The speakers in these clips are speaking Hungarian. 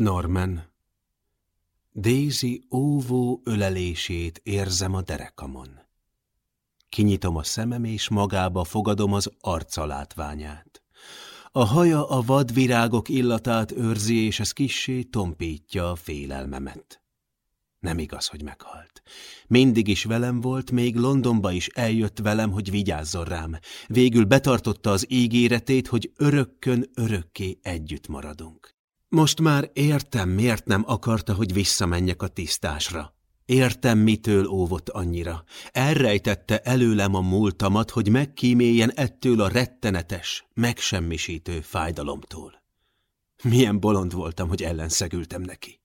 Norman, Daisy óvó ölelését érzem a derekamon. Kinyitom a szemem, és magába fogadom az arca látványát. A haja a vadvirágok illatát őrzi, és ez kissé tompítja a félelmemet. Nem igaz, hogy meghalt. Mindig is velem volt, még Londonba is eljött velem, hogy vigyázzon rám. Végül betartotta az ígéretét, hogy örökkön örökké együtt maradunk. Most már értem, miért nem akarta, hogy visszamenjek a tisztásra. Értem, mitől óvott annyira. Elrejtette előlem a múltamat, hogy megkíméljen ettől a rettenetes, megsemmisítő fájdalomtól. Milyen bolond voltam, hogy ellenszegültem neki.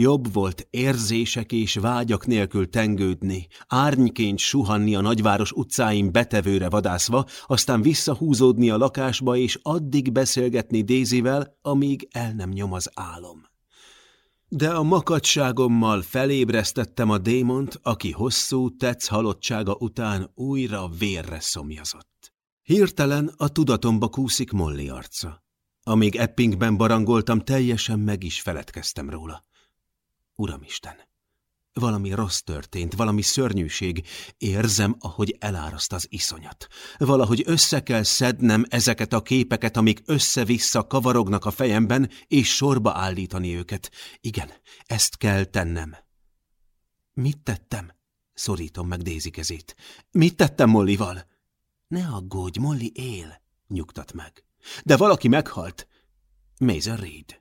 Jobb volt érzések és vágyak nélkül tengődni, árnyként suhanni a nagyváros utcáin betevőre vadászva, aztán visszahúzódni a lakásba és addig beszélgetni Dézivel, amíg el nem nyom az álom. De a makadságommal felébresztettem a démont, aki hosszú tetsz halottsága után újra vérre szomjazott. Hirtelen a tudatomba kúszik Molly arca. Amíg Eppingben barangoltam, teljesen meg is feledkeztem róla. Uramisten! Valami rossz történt, valami szörnyűség. Érzem, ahogy eláraszt az iszonyat. Valahogy össze kell szednem ezeket a képeket, amik össze-vissza kavarognak a fejemben, és sorba állítani őket. Igen, ezt kell tennem. Mit tettem? Szorítom meg Dézi kezét. Mit tettem Mollival? Ne aggódj, Molly él, nyugtat meg. De valaki meghalt. Mason Reed.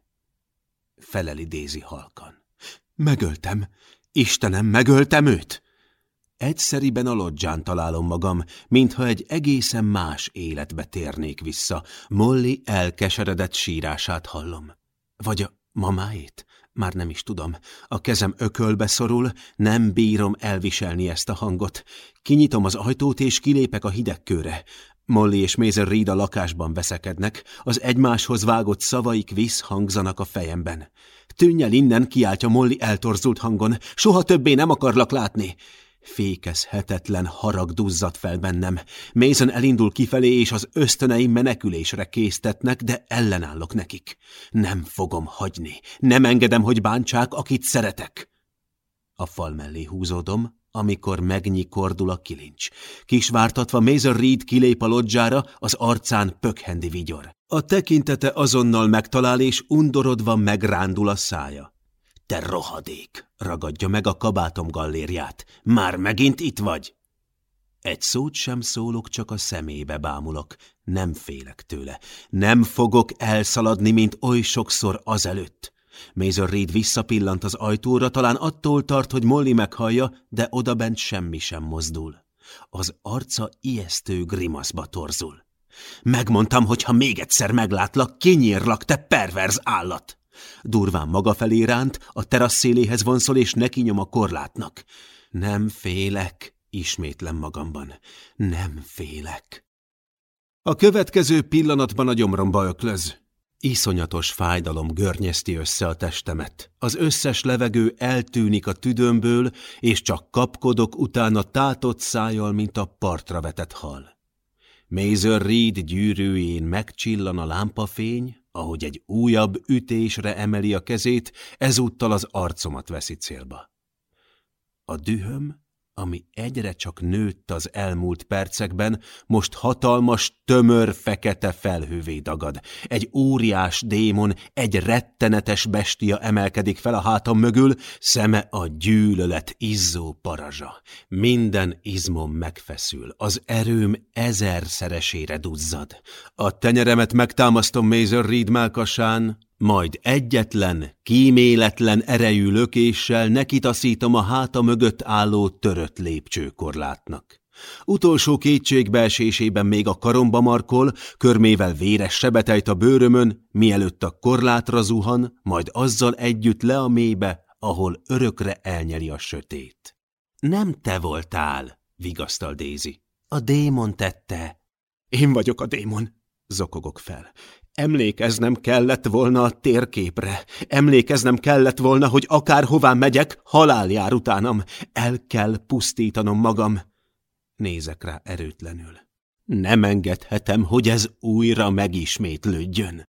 Feleli Dézi halkan. Megöltem. Istenem, megöltem őt! Egyszeriben a lodzsán találom magam, mintha egy egészen más életbe térnék vissza. Molly elkeseredett sírását hallom. Vagy a mamáét? Már nem is tudom. A kezem ökölbe szorul, nem bírom elviselni ezt a hangot. Kinyitom az ajtót, és kilépek a hidegkőre. Molly és Mazer Reed a lakásban veszekednek, az egymáshoz vágott szavaik visszhangzanak a fejemben. Tűnj el innen, kiáltja Molly eltorzult hangon. Soha többé nem akarlak látni. Fékezhetetlen harag duzzad fel bennem. Mason elindul kifelé, és az ösztöneim menekülésre késztetnek, de ellenállok nekik. Nem fogom hagyni. Nem engedem, hogy bántsák, akit szeretek. A fal mellé húzódom, amikor megnyikordul a kilincs. Kisvártatva Mason Reed kilép a lodzsára, az arcán pökhendi vigyor. A tekintete azonnal megtalál, és undorodva megrándul a szája. Te rohadék! ragadja meg a kabátom gallériát. Már megint itt vagy? Egy szót sem szólok, csak a szemébe bámulok. Nem félek tőle. Nem fogok elszaladni, mint oly sokszor azelőtt. Mason Reed visszapillant az ajtóra, talán attól tart, hogy Molly meghallja, de odabent semmi sem mozdul. Az arca ijesztő grimaszba torzul. Megmondtam, hogy ha még egyszer meglátlak, kinyírlak, te perverz állat! Durván maga felé ránt, a terasz széléhez vonszol, és neki nyom a korlátnak. Nem félek, ismétlem magamban. Nem félek. A következő pillanatban a gyomromba öklöz. Iszonyatos fájdalom görnyezti össze a testemet. Az összes levegő eltűnik a tüdőmből, és csak kapkodok utána tátott szájjal, mint a partra vetett hal. Mazer Reed gyűrűjén megcsillan a lámpafény, ahogy egy újabb ütésre emeli a kezét, ezúttal az arcomat veszi célba. A dühöm ami egyre csak nőtt az elmúlt percekben, most hatalmas, tömör, fekete felhővé dagad. Egy óriás démon, egy rettenetes bestia emelkedik fel a hátam mögül, szeme a gyűlölet izzó parazsa. Minden izmom megfeszül, az erőm ezerszeresére duzzad. A tenyeremet megtámasztom Mazer Reed melkasán, majd egyetlen, kíméletlen erejű lökéssel nekitaszítom a háta mögött álló törött lépcsőkorlátnak. Utolsó kétségbeesésében még a karomba markol, körmével véres sebetejt a bőrömön, mielőtt a korlátra zuhan, majd azzal együtt le a mélybe, ahol örökre elnyeli a sötét. Nem te voltál, vigasztal Daisy. A démon tette. Én vagyok a démon, zokogok fel. Emlékeznem kellett volna a térképre. Emlékeznem kellett volna, hogy akárhová megyek, halál jár utánam. El kell pusztítanom magam. Nézek rá erőtlenül. Nem engedhetem, hogy ez újra megismétlődjön.